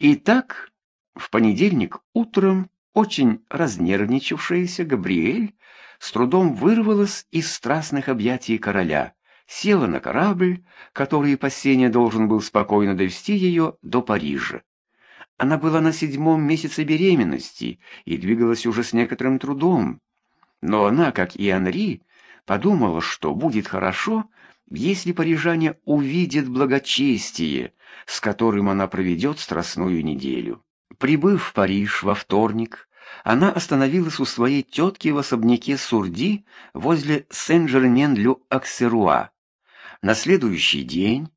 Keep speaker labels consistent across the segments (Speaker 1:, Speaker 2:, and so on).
Speaker 1: Итак, в понедельник утром очень разнервничавшаяся Габриэль с трудом вырвалась из страстных объятий короля, села на корабль, который по сене должен был спокойно довести ее до Парижа. Она была на седьмом месяце беременности и двигалась уже с некоторым трудом. Но она, как и Анри, подумала, что будет хорошо, если парижане увидят благочестие, с которым она проведет страстную неделю. Прибыв в Париж во вторник, она остановилась у своей тетки в особняке Сурди возле Сен-Жермен-Лю-Аксеруа. На следующий день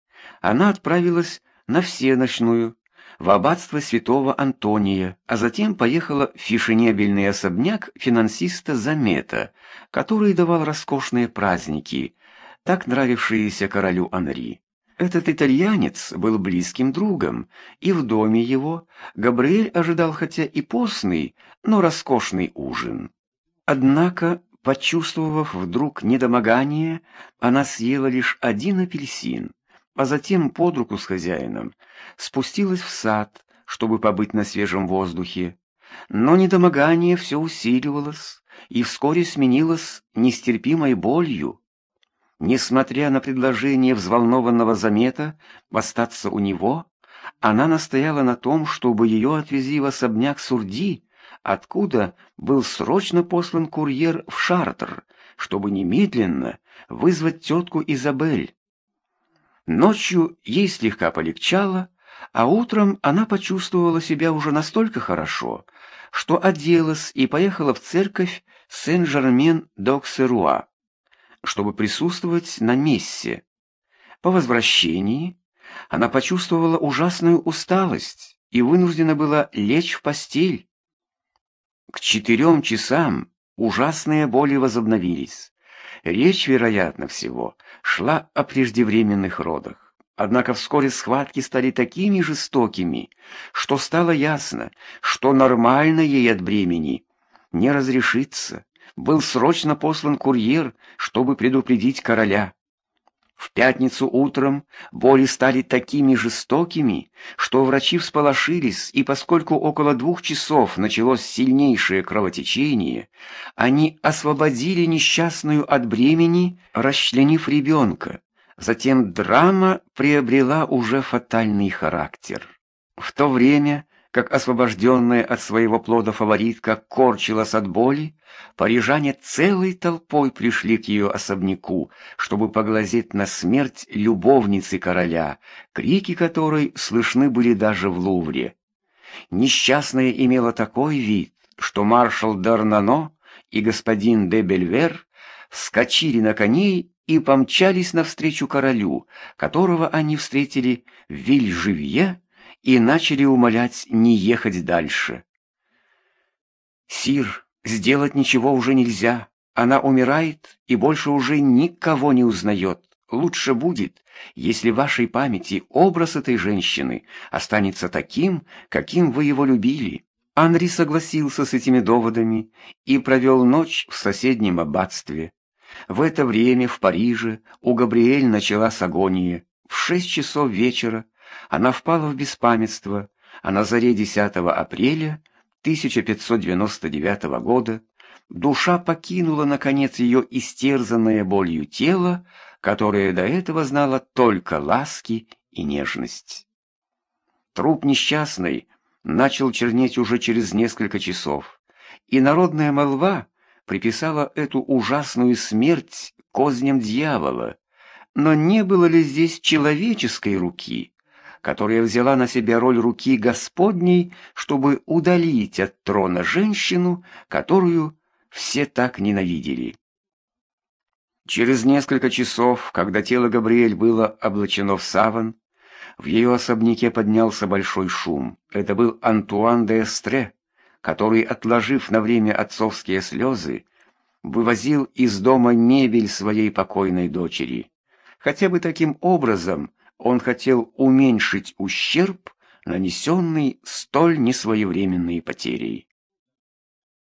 Speaker 1: она отправилась на всеночную, в аббатство святого Антония, а затем поехала в фешенебельный особняк финансиста Замета, который давал роскошные праздники, так нравившиеся королю Анри. Этот итальянец был близким другом, и в доме его Габриэль ожидал хотя и постный, но роскошный ужин. Однако, почувствовав вдруг недомогание, она съела лишь один апельсин, а затем под руку с хозяином спустилась в сад, чтобы побыть на свежем воздухе. Но недомогание все усиливалось и вскоре сменилось нестерпимой болью. Несмотря на предложение взволнованного замета остаться у него, она настояла на том, чтобы ее отвезли в особняк Сурди, откуда был срочно послан курьер в Шартер, чтобы немедленно вызвать тетку Изабель. Ночью ей слегка полегчало, а утром она почувствовала себя уже настолько хорошо, что оделась и поехала в церковь Сен-Жермен-д'Оксеруа, чтобы присутствовать на мессе. По возвращении она почувствовала ужасную усталость и вынуждена была лечь в постель. К четырем часам ужасные боли возобновились. Речь, вероятно всего, шла о преждевременных родах. Однако вскоре схватки стали такими жестокими, что стало ясно, что нормально ей от бремени не разрешится. Был срочно послан курьер, чтобы предупредить короля. В пятницу утром боли стали такими жестокими, что врачи всполошились, и поскольку около двух часов началось сильнейшее кровотечение, они освободили несчастную от бремени, расчленив ребенка. Затем драма приобрела уже фатальный характер. В то время как освобожденная от своего плода фаворитка корчилась от боли, парижане целой толпой пришли к ее особняку, чтобы поглазеть на смерть любовницы короля, крики которой слышны были даже в Лувре. Несчастная имела такой вид, что маршал Дарнано и господин де Бельвер вскочили на коней и помчались навстречу королю, которого они встретили в Вильживье, и начали умолять не ехать дальше. «Сир, сделать ничего уже нельзя. Она умирает и больше уже никого не узнает. Лучше будет, если в вашей памяти образ этой женщины останется таким, каким вы его любили». Анри согласился с этими доводами и провел ночь в соседнем аббатстве. В это время в Париже у Габриэль началась агония. В шесть часов вечера она впала в беспамятство, а на заре 10 апреля 1599 года душа покинула, наконец, ее истерзанное болью тело, которое до этого знало только ласки и нежность. Труп несчастный начал чернеть уже через несколько часов, и народная молва приписала эту ужасную смерть козням дьявола, но не было ли здесь человеческой руки, которая взяла на себя роль руки Господней, чтобы удалить от трона женщину, которую все так ненавидели. Через несколько часов, когда тело Габриэль было облачено в саван, в ее особняке поднялся большой шум. Это был Антуан де Эстре, который, отложив на время отцовские слезы, вывозил из дома мебель своей покойной дочери. Хотя бы таким образом он хотел уменьшить ущерб, нанесенный столь несвоевременной потерей.